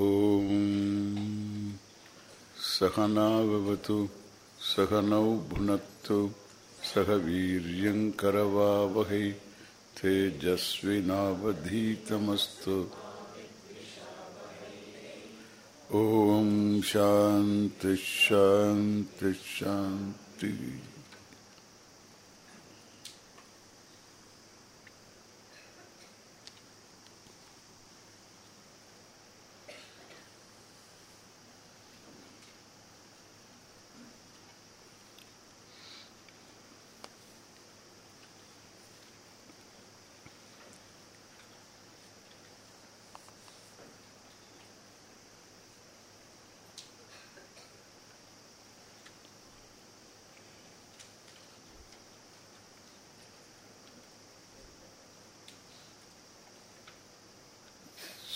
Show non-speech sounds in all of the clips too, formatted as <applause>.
ॐ सहनावतु सहनौ भुनक्तु सह वीर्यङ्करवावहै तेजस्विनावधीतमस्तु ॐ शान्ति शान्ति शान्तिः।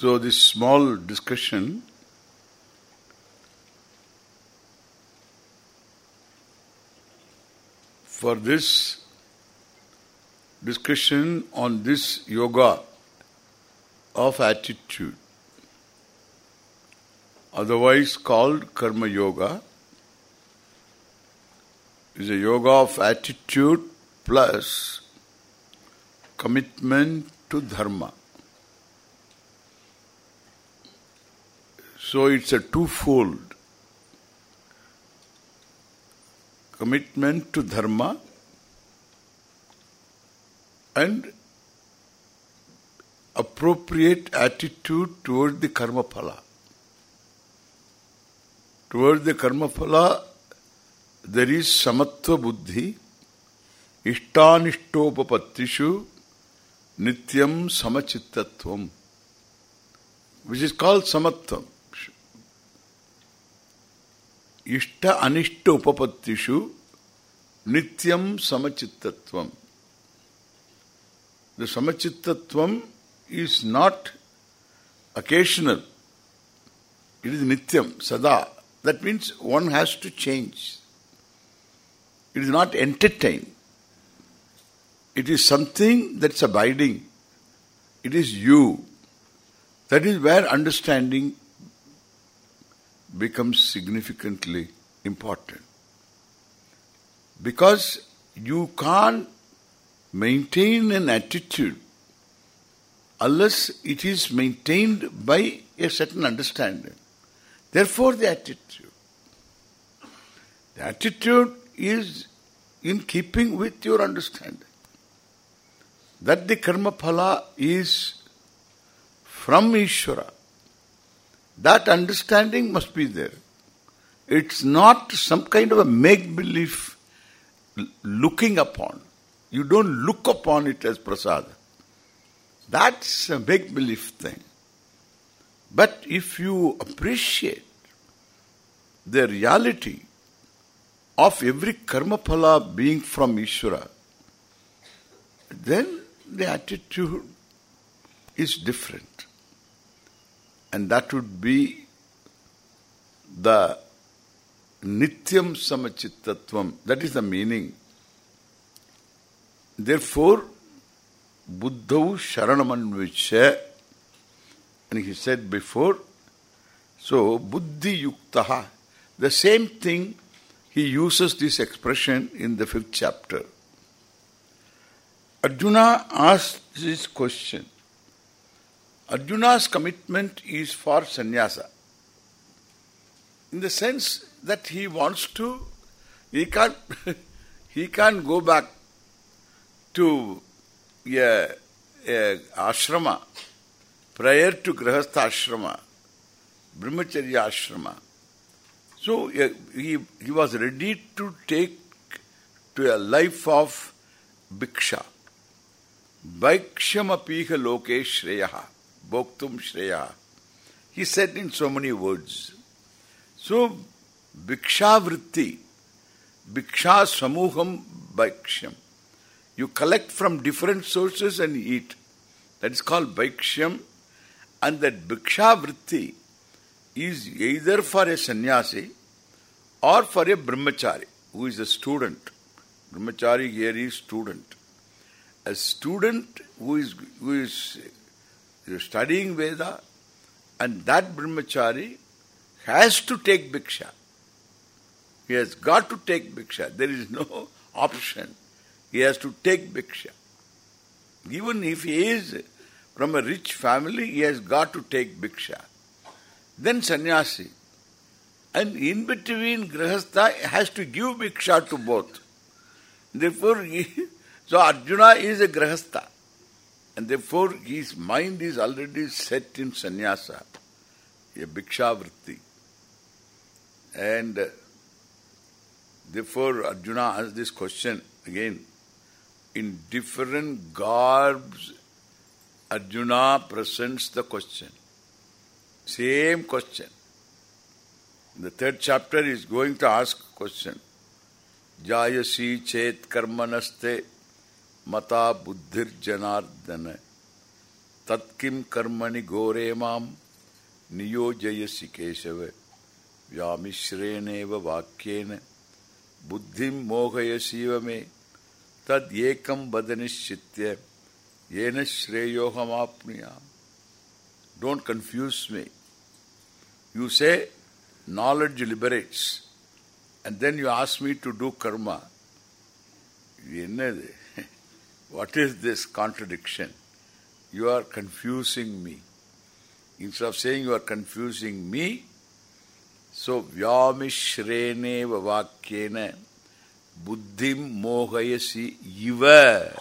So this small discussion for this discussion on this yoga of attitude otherwise called karma yoga is a yoga of attitude plus commitment to dharma So it's a twofold commitment to dharma and appropriate attitude toward the karma phala. Toward the karma phala there is samatva buddhi ishtanishtopapatishu nityam samachittatvam which is called samatvam. Ishta anishta upapattishu nityam samachittatvam. The samachittatvam is not occasional. It is nityam, sada. That means one has to change. It is not entertained. It is something that's abiding. It is you. That is where understanding becomes significantly important. Because you can't maintain an attitude unless it is maintained by a certain understanding. Therefore the attitude. The attitude is in keeping with your understanding. That the karma phala is from Ishvara. That understanding must be there. It's not some kind of a make-believe looking upon. You don't look upon it as prasada. That's a make-believe thing. But if you appreciate the reality of every karma phala being from Ishvara, then the attitude is different. And that would be the nityam samachittatvam. That is the meaning. Therefore, buddhau sharanamanvicha, and he said before, so buddhi yuktaha, the same thing he uses this expression in the fifth chapter. Arjuna asked this question. Arjuna's commitment is for sannyasa. In the sense that he wants to, he can't, <laughs> he can't go back to a, a ashrama prior to grahastha ashrama, brahmacharya ashrama. So he, he was ready to take to a life of bhiksha. Vaikshamapiha loke shreyaha. Bhoktum Shreya. He said in so many words. So, Bhiksha Vritti, Bhiksha Samuham Bhiksham. You collect from different sources and eat. That is called Bhiksham. And that Bhiksha Vritti is either for a sannyasi or for a brahmachari who is a student. Brahmachari here is student. A student who is who is studying Veda And that brahmachari has to take bhiksha. He has got to take bhiksha. There is no <laughs> option. He has to take bhiksha. Even if he is from a rich family, he has got to take bhiksha. Then sannyasi. And in between grahastha has to give bhiksha to both. Therefore, he, <laughs> so Arjuna is a grahastha. And therefore, his mind is already set in sannyasa, a bhiksha vritti. And uh, therefore, Arjuna asked this question again. In different garbs, Arjuna presents the question. Same question. The third chapter is going to ask question. Jayasi chet karmanaste mata buddhir janardana tatkim karmani gore mam niyojayasi keshava vyamishreneva vakyena buddhim mohayasiva me tad ekam vadanishchitya yena shreyoham apniyam don't confuse me. You say, knowledge liberates. And then you ask me to do karma. What is this contradiction? You are confusing me. Instead of saying you are confusing me, so vyamishrene vavakyena buddhim mohayasi iva.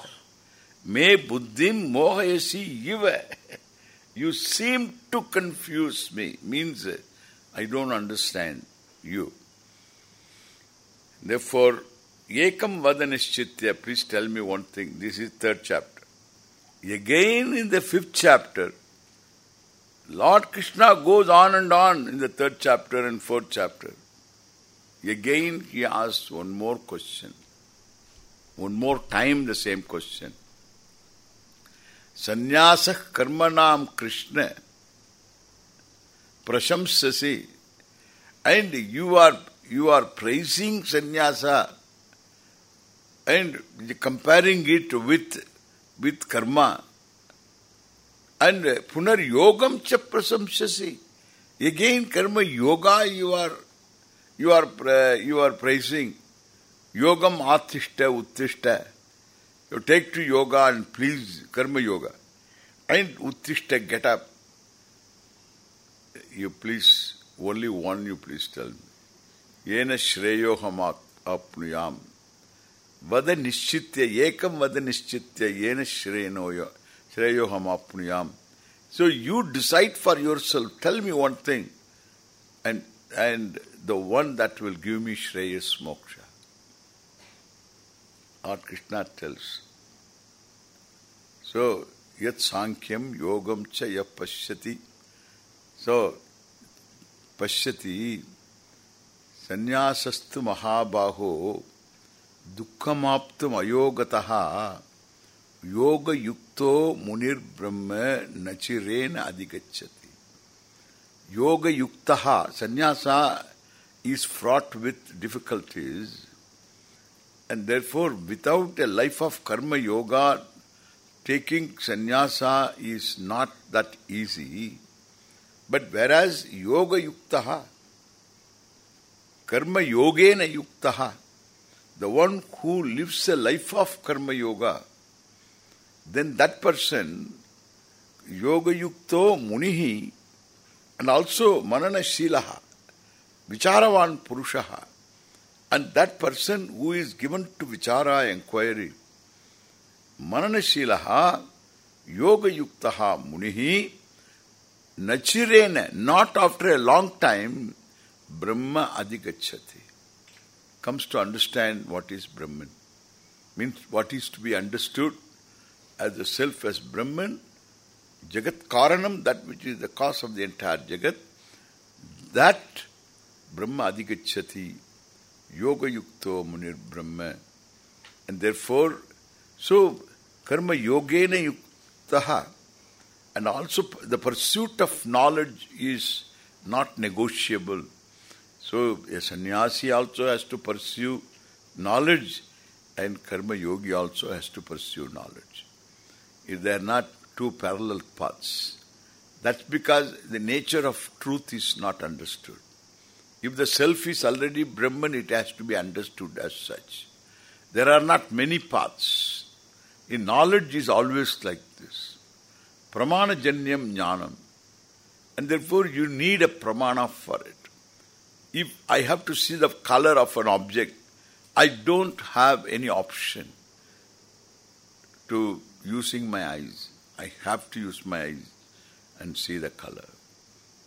Me buddhim mohayasi iva. You seem to confuse me. Means I don't understand you. Therefore, Ekam Vadanishchitya, please tell me one thing. This is third chapter. Again in the fifth chapter, Lord Krishna goes on and on in the third chapter and fourth chapter. Again he asks one more question. One more time the same question. संन्यास कर्मणाम Krishna prashamsasi and you are you are praising sannyasa and comparing it with with karma and punar yogam cha prasamsasi again karma yoga you are you are uh, you are praising yogam athishta uttishta you take to yoga and please karma yoga. And uttishta, get up. You please, only one you please tell me. Yena shreyoham apnuyam. Vada nishchitya, ekam vada nishchitya, yena shrenoyo, shreyoham apnuyam. So you decide for yourself. Tell me one thing. And and the one that will give me Shreyas Moksha. Lord Krishna tells. So, yat sankhya yogam cha ya pashyati. So, pashyati sanyasastu mahabaho yukto munir brahma nachirena adhigacchati. Yoga yuktaha, sannyasa is fraught with difficulties and therefore, without a life of karma yoga, taking sannyasa is not that easy. But whereas yoga yuktaha, karma yogena yuktaha, the one who lives a life of karma yoga, then that person, yoga yukto munihi, and also manana shilaha, vicharavan purushaha, and that person who is given to vichara inquiry, mananashilaha yoga yuktaha munihi nachirena, not after a long time, Brahma adhigachati. Comes to understand what is Brahman. Means what is to be understood as the self as Brahman, Jagat Karanam, that which is the cause of the entire Jagat, that Brahma adhigachati yoga yukto munir brahma. And therefore, so karma yogena yuktaha and also the pursuit of knowledge is not negotiable. So a sannyasi also has to pursue knowledge and karma yogi also has to pursue knowledge. If they are not two parallel paths, That's because the nature of truth is not understood. If the self is already Brahman, it has to be understood as such. There are not many paths. In knowledge is always like this. Pramana janyam jnanam. And therefore you need a pramana for it. If I have to see the color of an object, I don't have any option to using my eyes. I have to use my eyes and see the color.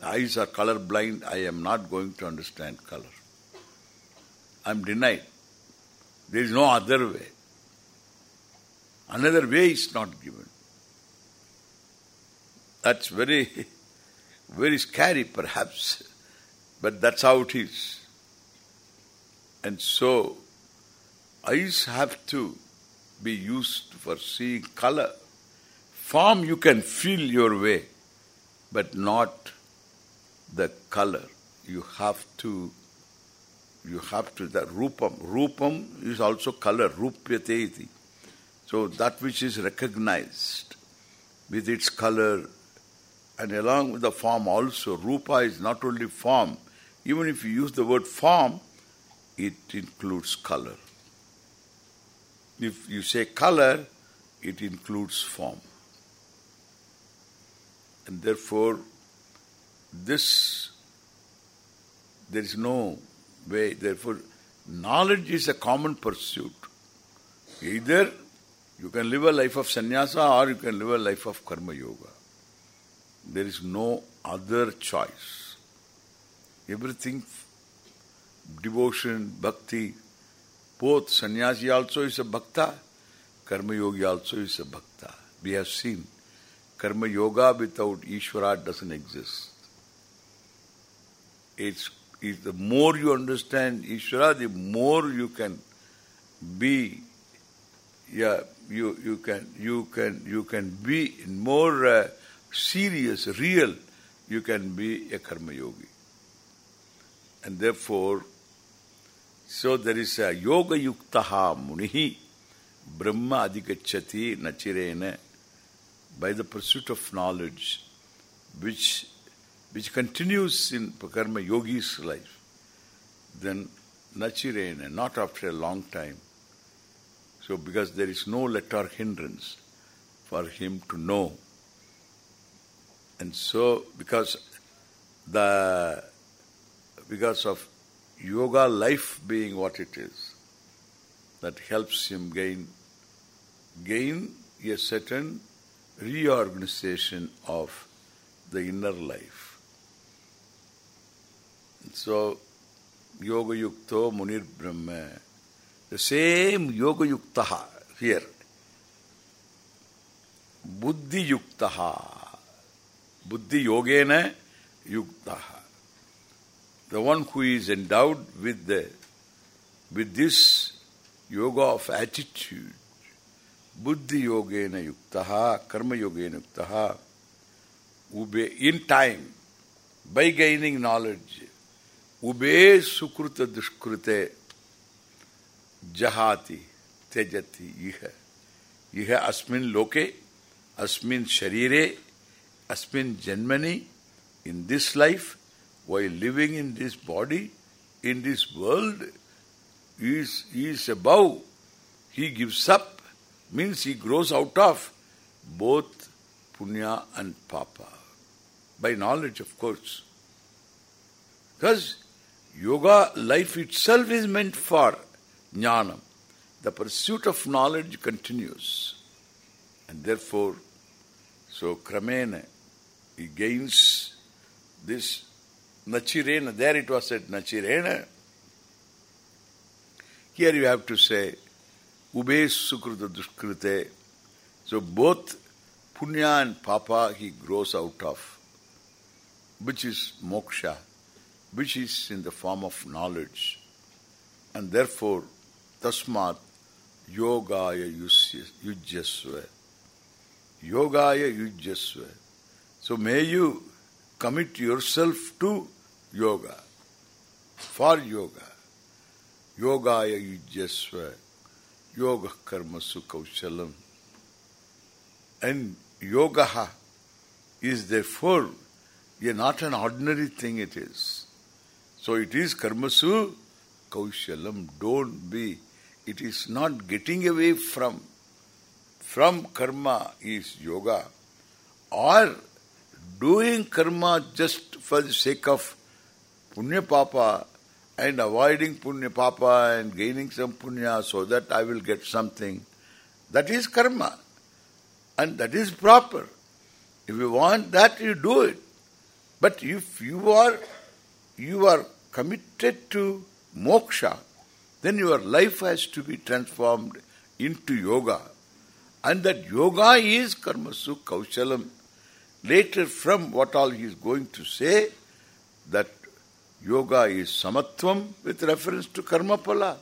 The eyes are color blind, I am not going to understand color. I am denied. There is no other way. Another way is not given. That's very, <laughs> very scary perhaps, but that's how it is. And so, eyes have to be used for seeing color. Form you can feel your way, but not the color. You have to, you have to, the rupam. Rupam is also color, rupyate. So that which is recognized with its color and along with the form also, rupa is not only form. Even if you use the word form, it includes color. If you say color, it includes form. And therefore, this, there is no way. Therefore, knowledge is a common pursuit. Either you can live a life of sannyasa or you can live a life of karma yoga. There is no other choice. Everything, devotion, bhakti, both sannyasi also is a bhakta, karma yogi also is a bhakta. We have seen karma yoga without Ishvara doesn't exist. It's, it's the more you understand Ishvara, the more you can be yeah you you can you can you can be more uh, serious real you can be a karma yogi and therefore so there is a yoga yuktaha munihi brahma adhikachati nachirena by the pursuit of knowledge which which continues in karma yogi's life then nachirena not after a long time so because there is no let or hindrance for him to know. And so because the because of yoga life being what it is, that helps him gain gain a certain reorganization of the inner life. So yoga yukto munir brahma the same yoga yuktaha here. Buddhi yuktaha. Buddhi yogena yuktaha. The one who is endowed with the with this yoga of attitude, buddhi yogena yuktaha, karma yogena yuktaha, ube in time, by gaining knowledge, ube sukruta dushkrute jahati tejati iha. Iha asmin loke, asmin sharire, asmin janmani, in this life, while living in this body, in this world, is, is above. He gives up, means he grows out of both punya and papa. By knowledge, of course. Because yoga life itself is meant for jnanam. The pursuit of knowledge continues. And therefore, so kramena, he gains this nachirena. There it was said nachirena. Here you have to say ube sukruta duskrite. So both punya and papa he grows out of, which is moksha, which is in the form of knowledge. And therefore, tasmat yogaya yujyasva. Yogaya yujyasva. So may you commit yourself to yoga, for yoga. Yogaya yujyasva. Yoga karma kaushalam. And yogaha, is therefore a not an ordinary thing it is. So it is karmasu kaushalam. Don't be. It is not getting away from. From karma is yoga. Or doing karma just for the sake of punya papa and avoiding punya papa and gaining some punya so that I will get something. That is karma. And that is proper. If you want that, you do it. But if you are you are committed to moksha, then your life has to be transformed into yoga. And that yoga is karmasu kaushalam. Later from what all he is going to say, that yoga is samatvam with reference to karma pala,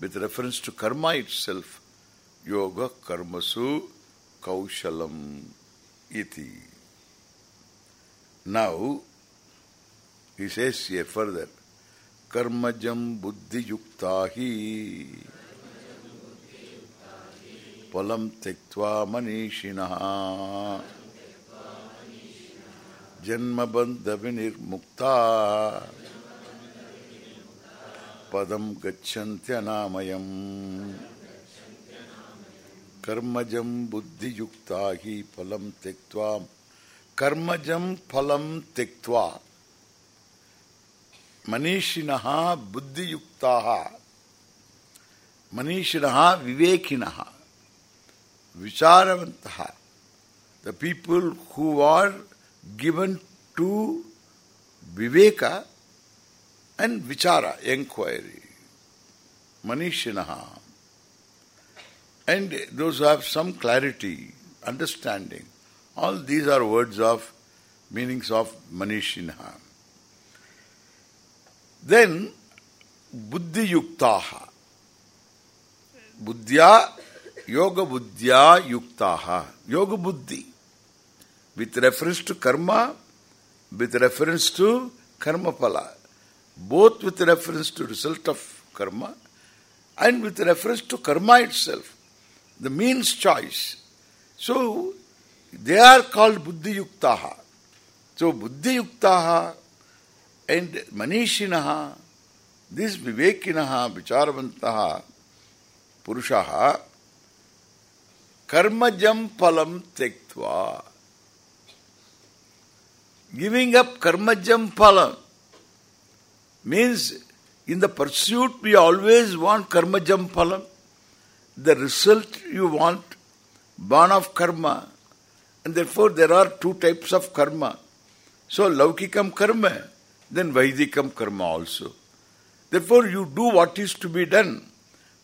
with reference to karma itself. Yoga karmasu kaushalam iti. Now, he says here further, karmajam buddhi yuktahi palam tektva manishinaha janma bandha vinirmukta padam gacchantya कर्मजम बुद्धि युक्ता ही फलम त्यक्वा कर्मजम फलम त्यक्वा मनीषिण बुद्धि युक्ता मनीषिण विवेकिन विचारवंत the people who are given to Vivek and vichara enquiry मनीषिण And those who have some clarity, understanding, all these are words of, meanings of Manishinha. Then, Buddhi Yuktaha. Buddhya, Yoga Buddhya Yuktaha. Yoga Buddhi. With reference to karma, with reference to karma pala. Both with reference to result of karma and with reference to karma itself the means choice. So, they are called Buddhi Yuktaha. So, Buddhi Yuktaha and Manishinaha, this Vivekinaha, Vicharavantaha, Purushaha, Karmajam Palam Tektva. Giving up Karmajam Palam means in the pursuit we always want Karmajam Palam the result you want, born of karma. And therefore there are two types of karma. So laukikam karma, then vaidikam karma also. Therefore you do what is to be done.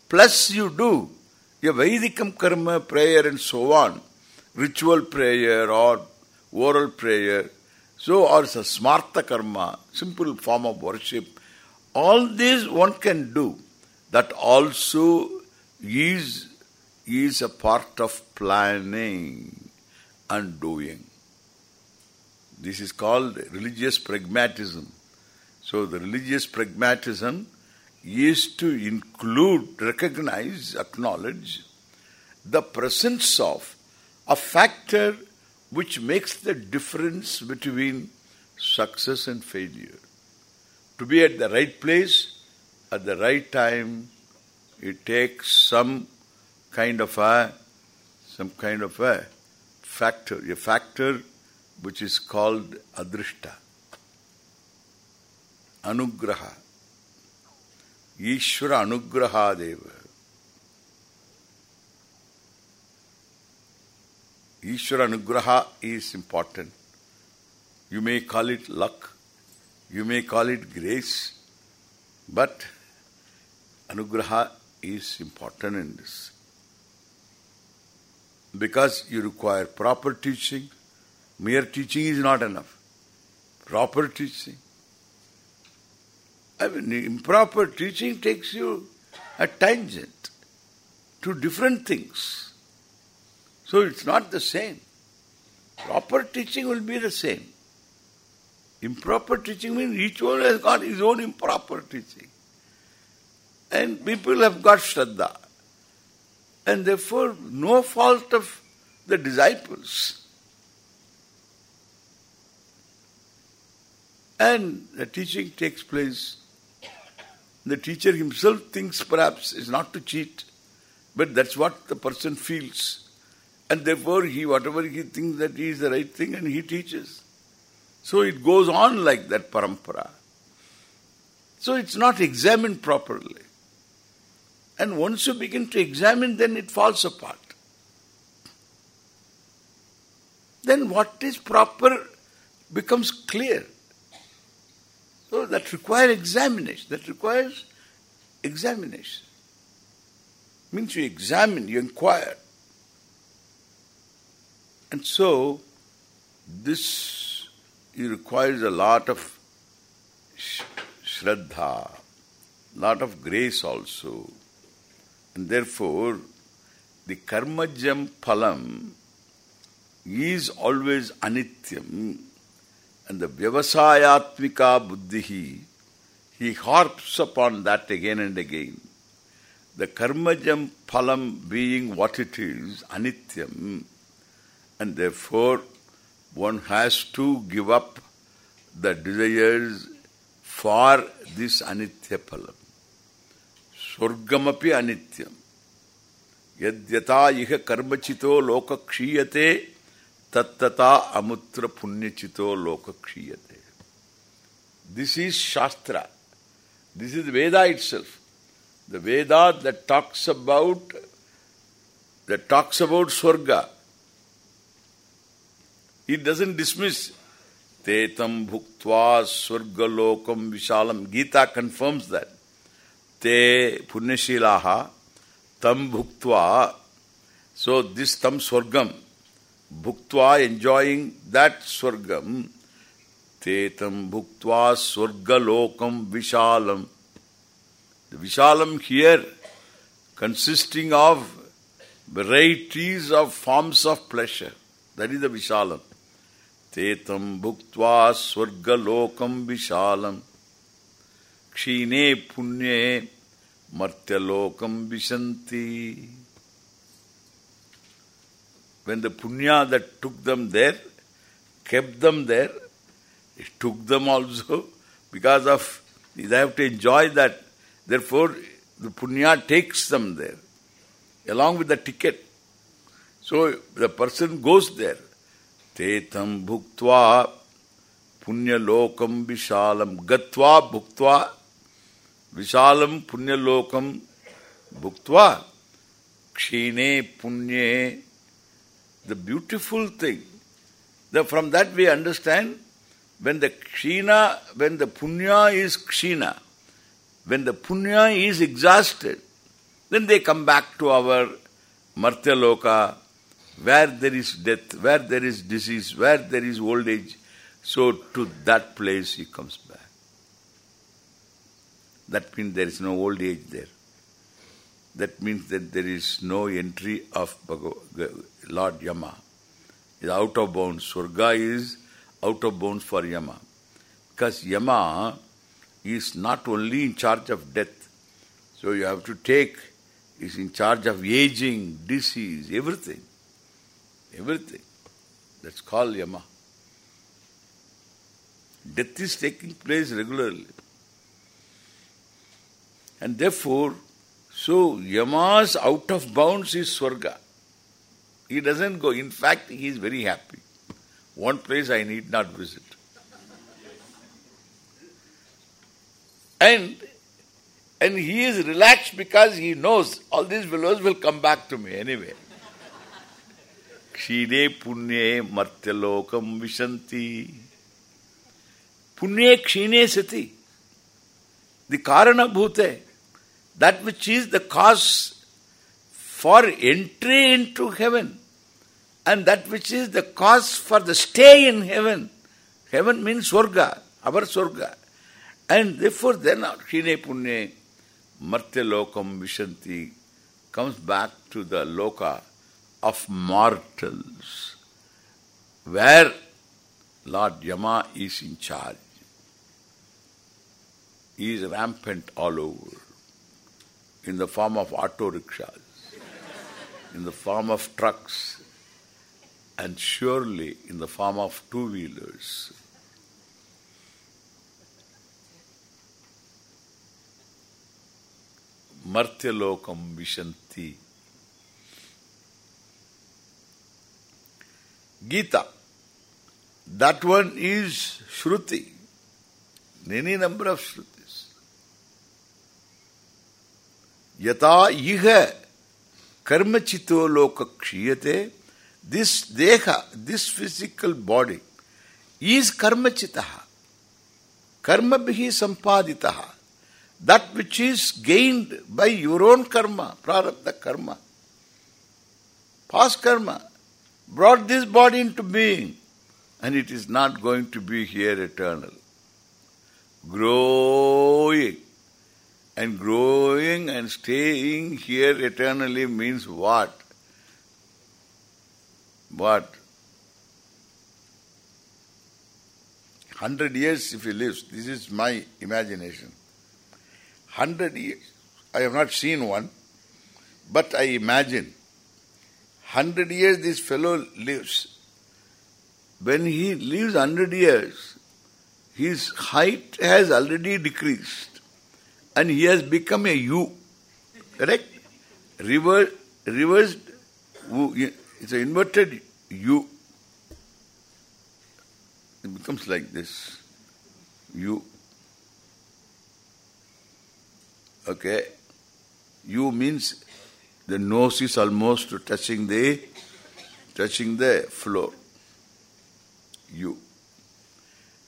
Plus you do a vaidikam karma, prayer and so on. Ritual prayer or oral prayer. So or a smarta karma, simple form of worship. All these one can do. That also is is a part of planning and doing. This is called religious pragmatism. So the religious pragmatism is to include, recognize, acknowledge the presence of a factor which makes the difference between success and failure. To be at the right place, at the right time, it takes some kind of a some kind of a factor, a factor which is called adrishta, anugraha, Ishvara anugraha deva. Ishvara anugraha is important. You may call it luck, you may call it grace, but anugraha is important in this. Because you require proper teaching. Mere teaching is not enough. Proper teaching. I mean, improper teaching takes you a tangent to different things. So it's not the same. Proper teaching will be the same. Improper teaching means each one has got his own improper teaching. And people have got Shraddha. And therefore, no fault of the disciples. And the teaching takes place. The teacher himself thinks perhaps is not to cheat, but that's what the person feels. And therefore he, whatever he thinks that he is the right thing and he teaches. So it goes on like that parampara. So it's not examined properly. And once you begin to examine, then it falls apart. Then what is proper becomes clear. So that requires examination. That requires examination. Means you examine, you inquire. And so, this requires a lot of sh shraddha, lot of grace also. And therefore, the karmajam phalam is always anityam and the vyavasayatmika buddhi he harps upon that again and again. The karmajam phalam being what it is, anityam, and therefore one has to give up the desires for this anitya phalam. Swargamapi anityam. Yadyata iha karmachito loka kshiyate tattata amutra punyachito loka kshiyate. This is Shastra. This is Veda itself. The Veda that talks about that talks about Swarga. It doesn't dismiss Tetam bhuktva lokam vishalam. Gita confirms that. Te punyashilaha tam bhuktva. So this tam swargam, bhuktva enjoying that swargam, tetam bhuktva lokam vishalam. The vishalam here consisting of varieties of forms of pleasure. That is the vishalam. तेतम भुक्त्वा स्वर्गलोकम विशालम क्षीणे पुण्ये मर्त्यलोकम विशंति when the punya that took them there kept them there it took them also because of they have to enjoy that therefore the punya takes them there along with the ticket so the person goes there तेतम भुक्त्वा पुण्यलोकम विशालम गत्वा भुक्त्वा विशालम पुण्यलोकम भुक्त्वा क्षीणे पुण्ये the beautiful thing the from that we understand when the kshina when the punya is kshina when the punya is exhausted then they come back to our martya loka where there is death, where there is disease, where there is old age, so to that place he comes back. That means there is no old age there. That means that there is no entry of Lord Yama. Is out of bounds. Swarga is out of bounds for Yama. Because Yama is not only in charge of death. So you have to take, is in charge of aging, disease, everything. Everything. That's called Yama. Death is taking place regularly. And therefore, so Yama's out of bounds is Swarga. He doesn't go. In fact, he is very happy. One place I need not visit. And and he is relaxed because he knows all these fellows will come back to me anyway. क्षीरे पुण्ये मर्त्यलोकम विशंति पुण्ये क्षीणे सती the कारण भूते that which is the cause for entry into heaven and that which is the cause for the stay in heaven heaven means swarga our swarga and therefore then क्षीणे पुण्ये मर्त्यलोकम विशंति comes back to the loka of mortals where Lord Yama is in charge. He is rampant all over in the form of auto rickshaws, in the form of trucks, and surely in the form of two-wheelers. Martyalokam Vishanti Gita. That one is Shruti. Any number of Shrutis. Yata iha karma chito loka kshiyate. This deha, this physical body is karma chitaha. Karma bihi sampaditaha. That which is gained by your own karma, prarabdha karma. Past karma brought this body into being and it is not going to be here eternal. Growing and growing and staying here eternally means what? What? Hundred years if he lives, this is my imagination. Hundred years, I have not seen one, but I imagine. Hundred years this fellow lives. When he lives hundred years, his height has already decreased and he has become a U. Correct? Reverse, reversed, it's an inverted U. It becomes like this. U. Okay. U means the nose is almost touching the touching the floor. You.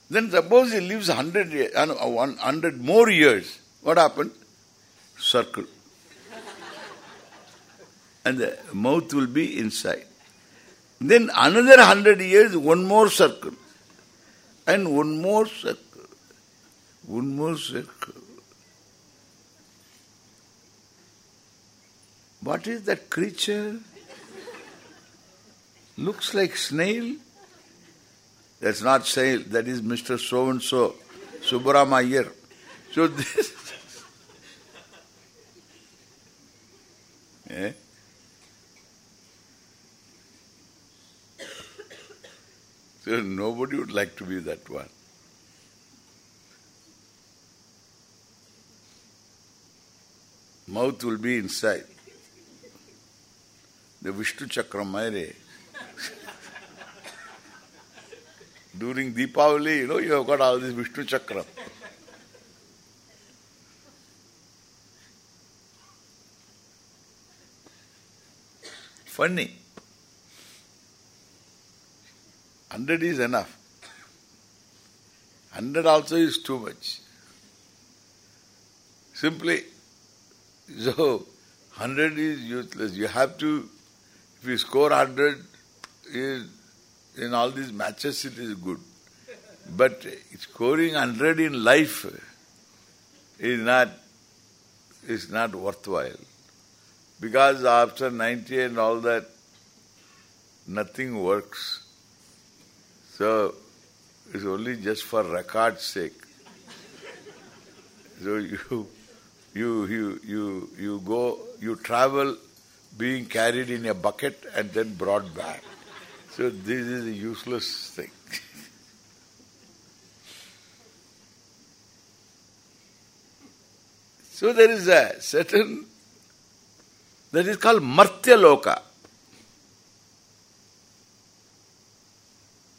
Then suppose he lives hundred years, uh, one hundred more years. What happened? Circle. and the mouth will be inside. Then another hundred years, one more circle. And one more circle. One more circle. What is that creature? Looks like snail. That's not snail, that is Mr. So-and-so, Subbaram Iyer. So this... <laughs> eh? So nobody would like to be that one. Mouth will be inside. The Vishnu Chakra Mayre. During Deepavali, you know, you have got all this Vishnu Chakra. Funny. Hundred is enough. Hundred also is too much. Simply, so hundred is useless. You have to, if you score hundred, in all these matches it is good. But scoring hundred in life is not is not worthwhile. Because after ninety and all that, nothing works. So, it's only just for record's sake. So you, you, you, you, you go, you travel being carried in a bucket and then brought back. So this is a useless thing. <laughs> so there is a certain, that is called Martya Loka.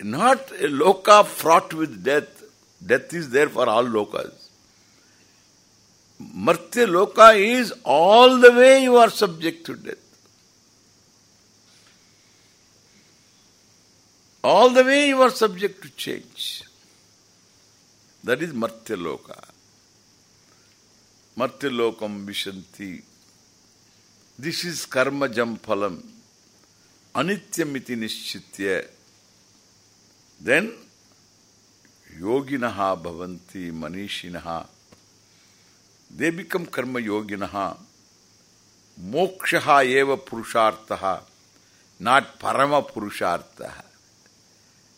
Not a loka fraught with death. Death is there for all lokas. Martya loka is all the way you are subject to death. All the way you are subject to change. That is Martya loka. Martya lokam vishanti. This is karma jam phalam. Anityamiti nischitya. Then yoginaha bhavanti manishinaha. They become karma yoginaha. Mokshaha eva purushartaha. Not parama purushartaha.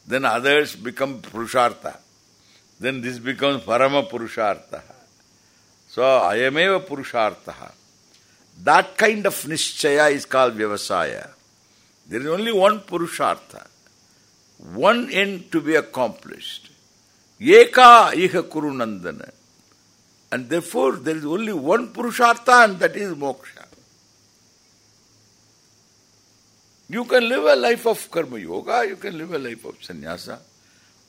Then others become purushartha. Then this becomes parama purushartha. So I am ayameva purushartha. That kind of nischaya is called vyavasaya. There is only one purushartha one end to be accomplished. Yeka iha kuru nandana. And therefore there is only one Purushartha and that is moksha. You can live a life of karma yoga, you can live a life of sannyasa.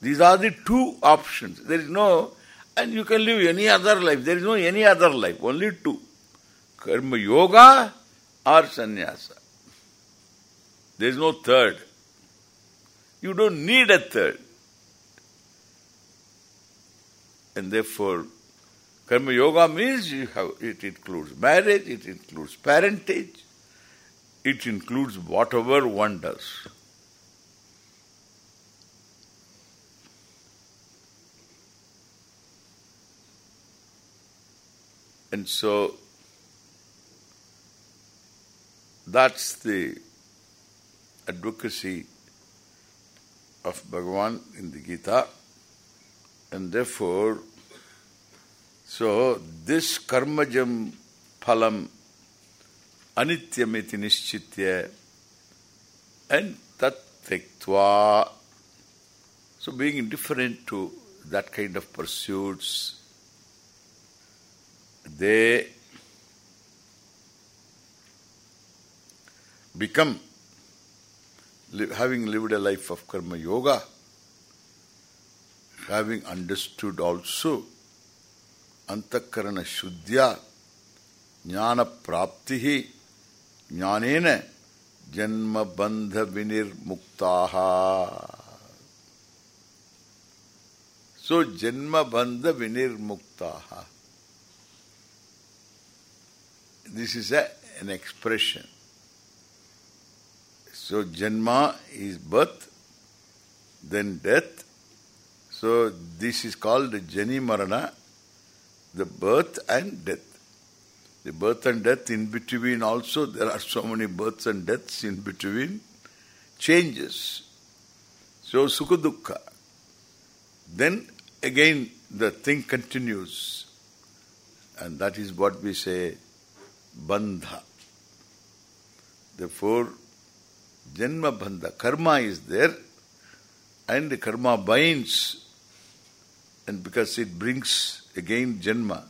These are the two options. There is no, and you can live any other life. There is no any other life, only two. Karma yoga or sannyasa. There is no third. You don't need a third. And therefore, karma yoga means you have, it includes marriage, it includes parentage, it includes whatever one does. And so, that's the advocacy of Bhagavan in the Gita. And therefore, so this karmajam phalam anityamiti nischitya and tat. So being indifferent to that kind of pursuits, they become, having lived a life of karma yoga, having understood also antakarana shuddhya jnana praptihi jnanena janma bandha vinirmuktaha. So janma bandha vinirmuktaha. This is a, an expression. So janma is birth, then death. So this is called jani marana, the birth and death. The birth and death in between also, there are so many births and deaths in between, changes. So sukha dukkha. Then again the thing continues. And that is what we say bandha. Therefore, janma bandha, karma is there and the karma binds and because it brings again janma.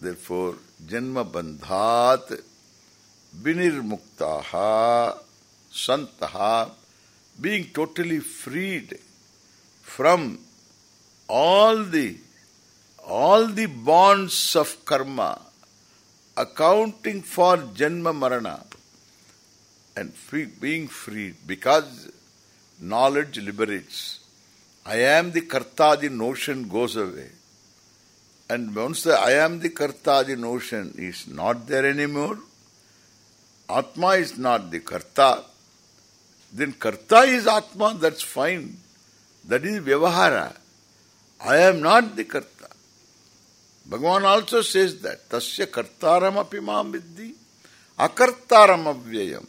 Therefore, bandhat vinirmuktaha santaha being totally freed from all the all the bonds of karma accounting for janma marana and free, being freed because knowledge liberates. I am the karta, the notion goes away. And once the I am the karta, the notion is not there anymore, Atma is not the karta, then karta is Atma, that's fine. That is Vyavahara. I am not the karta. Bhagavan also says that. Tasya kartaram api mam viddhi akartaram avyayam.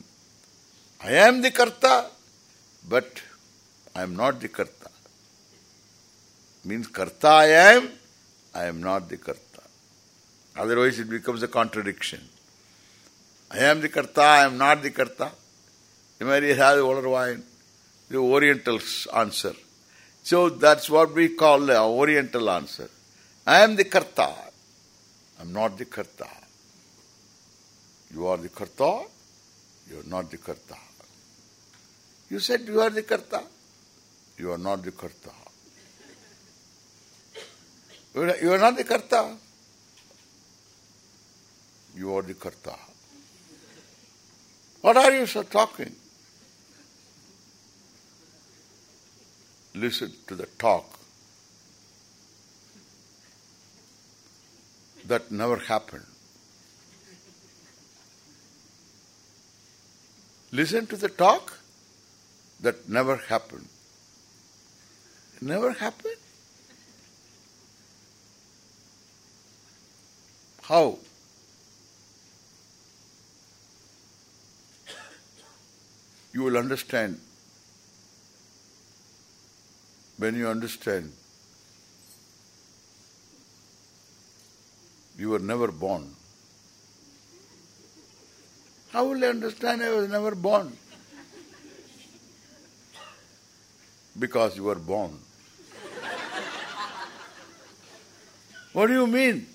I am the karta, but I am not the karta. Means karta I am, I am not the karta. Otherwise it becomes a contradiction. I am the karta, I am not the karta. You may have the wine, the Oriental's answer. So that's what we call the Oriental answer. I am the karta. I am not the karta. You are the karta, you are not the karta. You said you are the karta. You are not the karta. You are not the karta. You are the karta. What are you so talking? Listen to the talk. That never happened. Listen to the talk that never happened. It never happened. How? You will understand when you understand you were never born. How will I understand I was never born? Because you were born. What do you mean?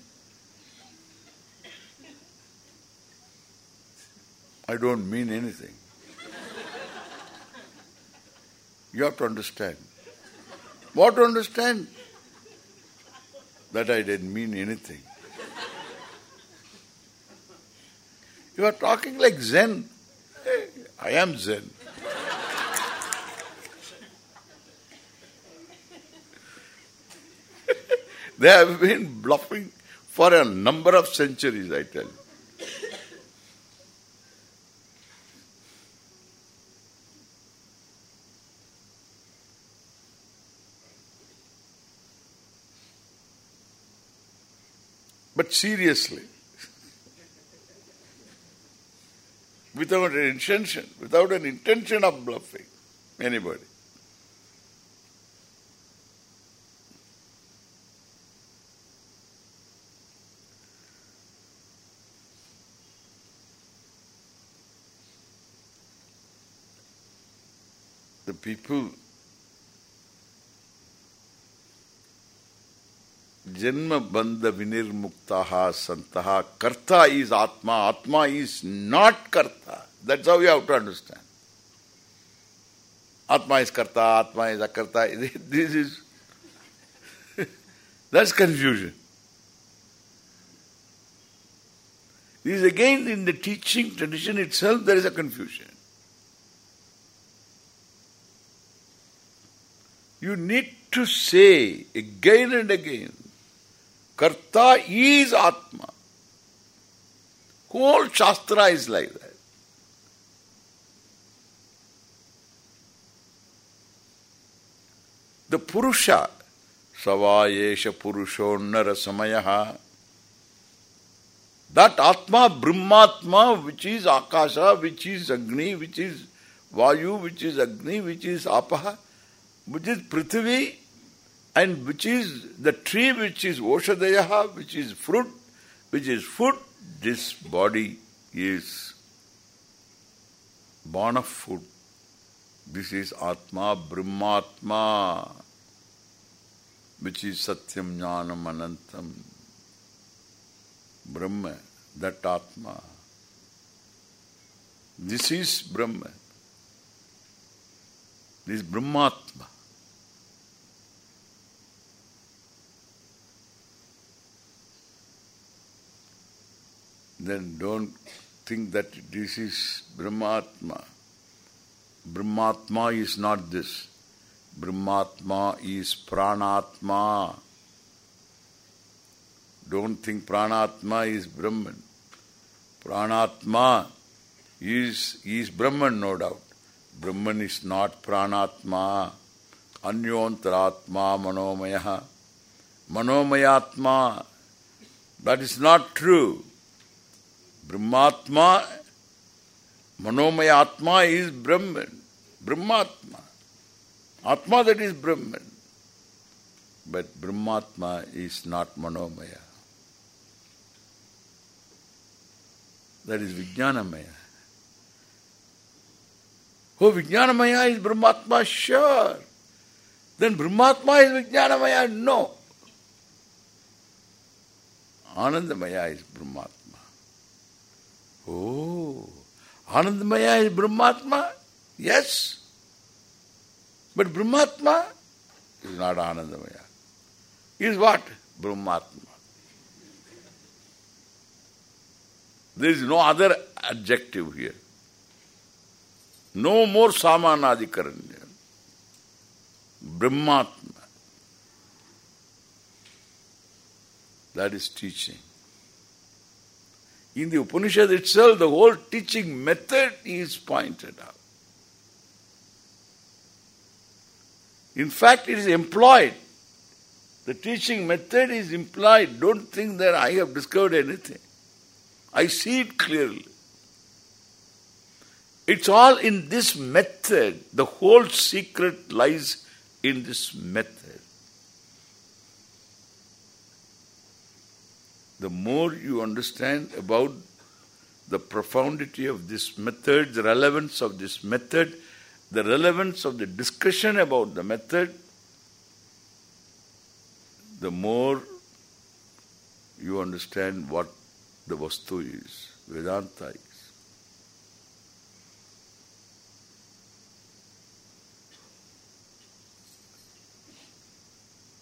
I don't mean anything. You have to understand. What to understand? That I didn't mean anything. You are talking like Zen. Hey, I am Zen. <laughs> they have been bluffing for a number of centuries, I tell you. Seriously, without an intention, without an intention of bluffing anybody. The people Janma bandha vinirmuktaha santaha. Karta is Atma. Atma is not Karta. That's how you have to understand. Atma is Karta, Atma is Akarta. <laughs> This is... <laughs> that's confusion. This is again in the teaching tradition itself there is a confusion. You need to say again and again Karta is Atma. Whole Shastra is like that. The Purusha, Savayesha Purushonnara Samayaha, that Atma, Brahmatma, which is Akasha, which is Agni, which is Vayu, which is Agni, which is Apaha, which is Prithvi, and which is the tree which is Oshadayaha, which is fruit, which is food, this body is born of food. This is Atma, Brahmatma, which is Satyam Jnanam Anantam. Brahma, that Atma. This is Brahma. This is Brahmatma. Then don't think that this is Brahmatma. Brahmatma is not this. Brahmatma is Pranatma. Don't think Pranatma is Brahman. Pranatma is, is Brahman, no doubt. Brahman is not Pranatma. Anyontratma Manomaya. Manomayatma. That is not true. Brahmatma, Manomaya Atma is Brahman. Brahmatma. Atma that is Brahman. But Brahmatma is not Manomaya. That is Vijnanamaya. Oh, Vijnanamaya is Brahmatma? Sure. Then Brahmatma is Vijnanamaya? No. Anandamaya is Brahmatma. Oh, Anandamaya is Brahmatma? Yes. But Brahmatma is not Anandamaya. Is what? Brahmatma. There is no other adjective here. No more Samanadhikaranya. Brahmatma. That is teaching. In the Upanishad itself, the whole teaching method is pointed out. In fact, it is employed. The teaching method is implied. Don't think that I have discovered anything. I see it clearly. It's all in this method. The whole secret lies in this method. The more you understand about the profundity of this method, the relevance of this method, the relevance of the discussion about the method, the more you understand what the Vastu is, Vedanta is.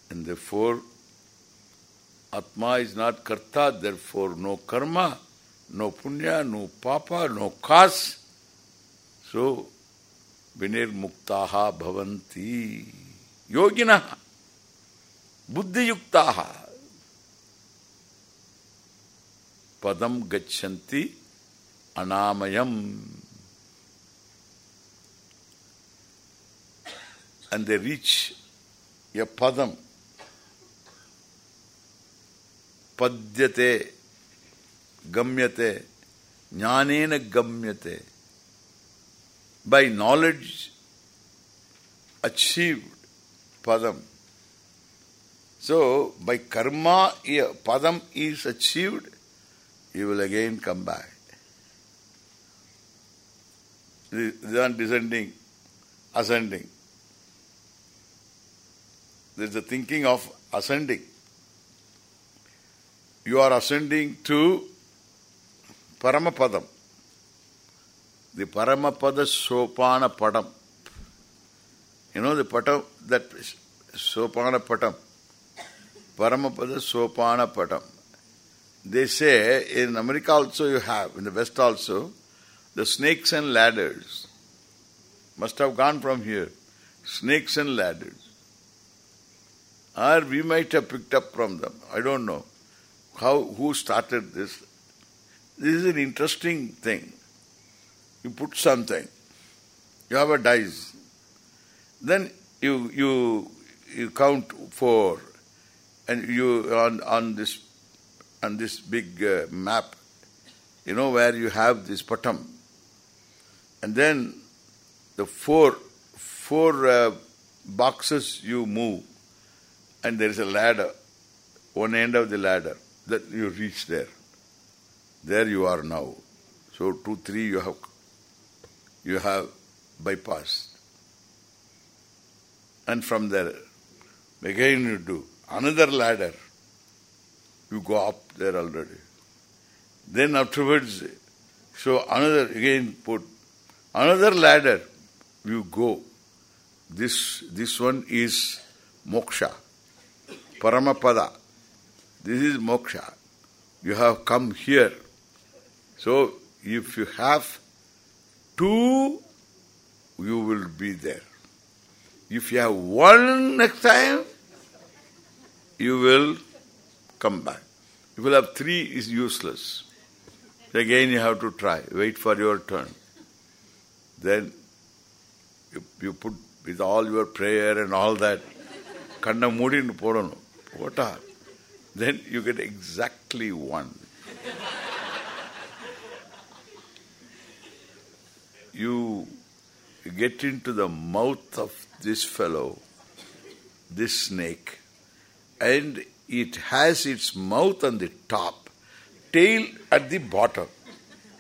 And therefore, Atma is not karta, therefore no karma, no punya, no papa, no kas. So, vinir muktaha bhavanti yoginaha buddhiyuktaha padam gachanti anamayam and they reach a padam पद्यते, गम्यते ज्ञान गम्यते। By knowledge achieved padam so by karma ये पदम is achieved you will again come back दिसन descending ascending this the thinking of ascending You are ascending to Paramapadam. The Paramapada Sopana Padam. You know the Padam, that Sopana Padam. Paramapada Sopana Padam. They say, in America also you have, in the West also, the snakes and ladders. Must have gone from here. Snakes and ladders. Or we might have picked up from them. I don't know. How, who started this? This is an interesting thing. You put something, you have a dice. Then you you you count four, and you on on this on this big uh, map, you know where you have this patam, and then the four four uh, boxes you move, and there is a ladder, one end of the ladder that you reach there. There you are now. So two, three you have you have bypassed. And from there, again you do another ladder. You go up there already. Then afterwards, so another, again put another ladder. You go. This this one is moksha, paramapada. This is moksha. You have come here. So if you have two, you will be there. If you have one next time, you will come back. If you have three, is useless. Again you have to try. Wait for your turn. Then you, you put with all your prayer and all that, kanna mudinu podanu. Pota. Then you get exactly one. you get into the mouth of this fellow, this snake, and it has its mouth on the top, tail at the bottom.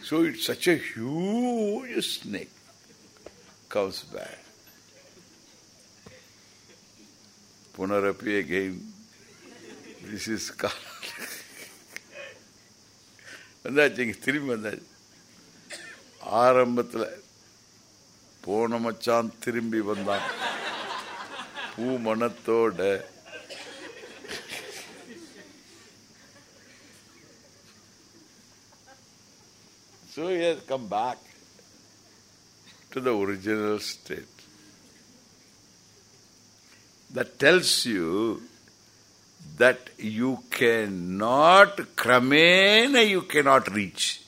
So it's such a huge snake comes back. Punarapi again. This is call வந்தாச்சு இங்கே திரும்பி வந்தாச்சு ஆரம்பத்தில் போன மச்சான் திரும்பி வந்தான் பூ மனத்தோட So he has come back to the original state. That tells that you cannot, kramena you cannot reach.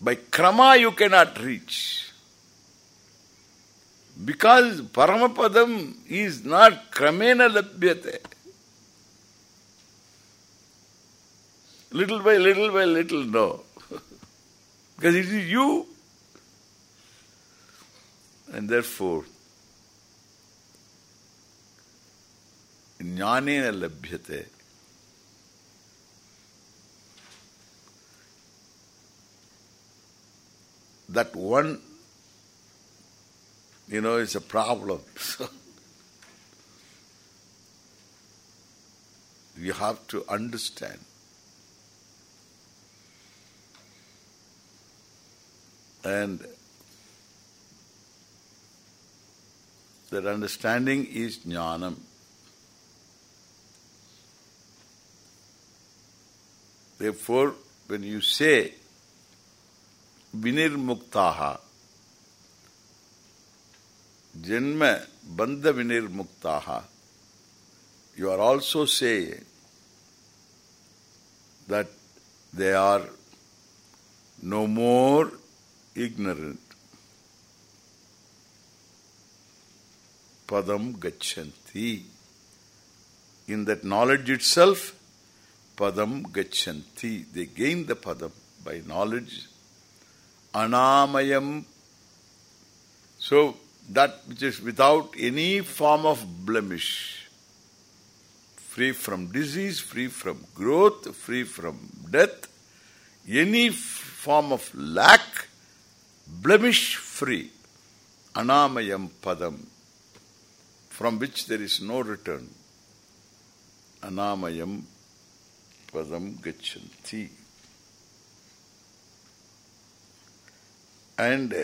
By krama you cannot reach. Because Paramapadam is not kramena labhyate. Little by little by little, no. <laughs> because it is you. And therefore, ज्ञानेन लभ्यते that one you know is a problem <laughs> You have to understand. And that understanding is jnanam. Therefore, when you say vinirmuktaha, janma bandha vinirmuktaha, you are also saying that they are no more ignorant. Padam gachanti. In that knowledge itself, padam gachanti. They gain the padam by knowledge. Anamayam. So, that which is without any form of blemish. Free from disease, free from growth, free from death. Any form of lack, blemish free. Anamayam padam. From which there is no return. Anamayam padam gachanti. And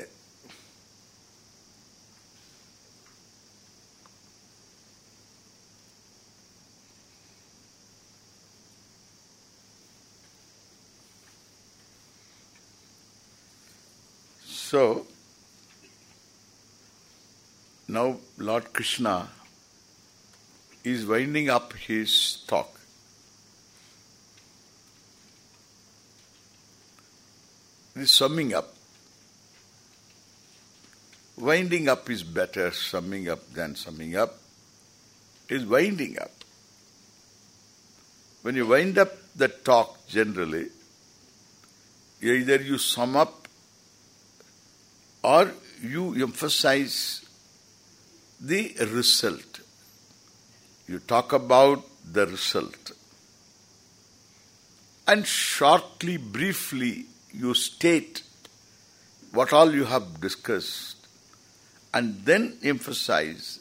So, now Lord Krishna is winding up his talk. He is summing up. Winding up is better summing up than summing up. Is winding up. When you wind up the talk generally, either you sum up or you emphasize the result. You talk about the result. And shortly, briefly, you state what all you have discussed and then emphasize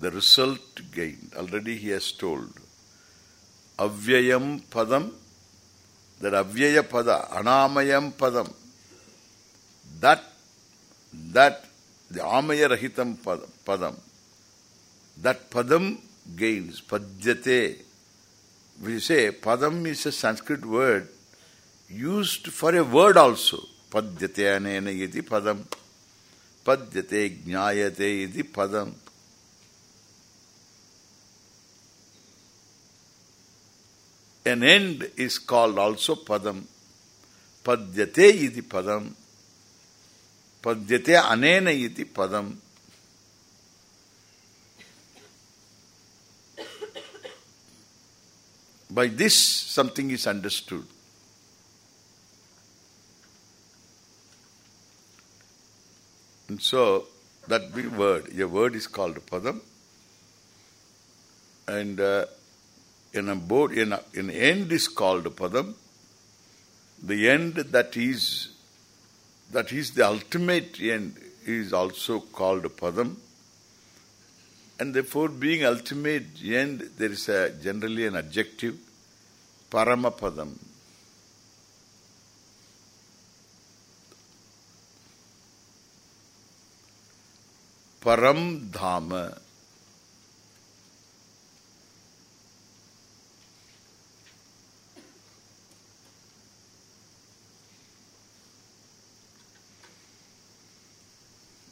the result gained. Already he has told. Avyayam padam, that avyaya pada, anamayam padam, that that the amaya rahitam padam, that padam gains, padyate. We say padam is a Sanskrit word used for a word also. Padyate anena iti padam. Padyate jnayate iti padam. An end is called also padam. Padyate iti padam. Padyate anena iti padam. By this something is understood. And so that big word, a word is called padam. And uh, in a board, in, a, in end is called padam. The end that is that is the ultimate end is also called padam. And therefore being ultimate end, there is a generally an adjective, paramapadam. Param Dhama.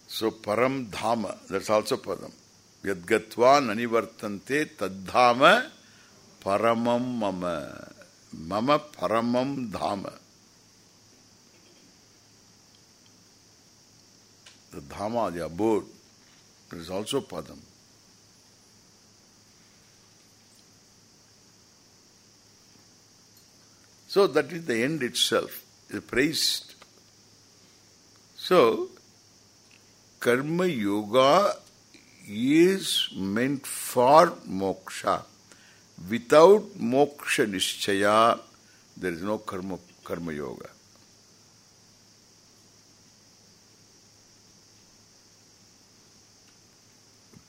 So Param Dhama, that's also Padam. Yadgatva nanivartante taddhama paramam mama. Mama paramam dhama. The dhama, the abode, is also Padam. So that is the end itself, is praised. So, Karma Yoga is meant for moksha. Without moksha nischaya, there is no karma, karma yoga.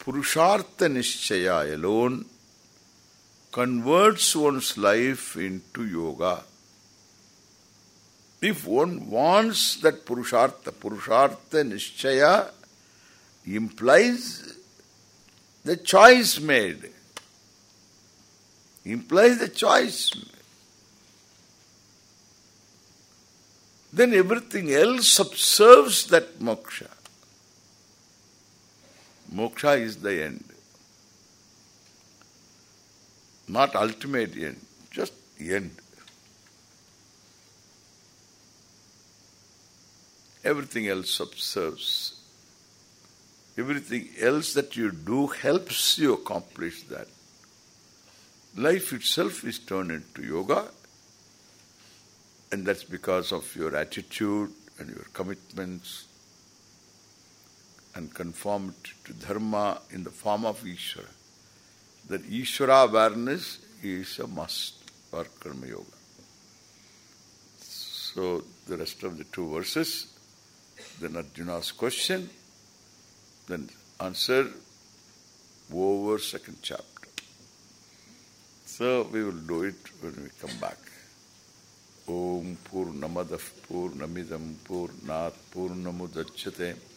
Purushartha nischaya alone converts one's life into yoga. If one wants that Purushartha, Purushartha Nishchaya implies the choice made. Implies the choice made. Then everything else subserves that moksha. Moksha is the end. Not ultimate end, just end. Everything else subserves. Everything else that you do helps you accomplish that. Life itself is turned into yoga and that's because of your attitude and your commitments and conformity to dharma in the form of Ishvara. That Ishvara awareness is a must for Karma Yoga. So the rest of the two verses, then Arjuna's question, then answer over second chapter. So we will do it when we come back. Om Purnamadah Purnamidam Purnat Purnamudachyate Purnasya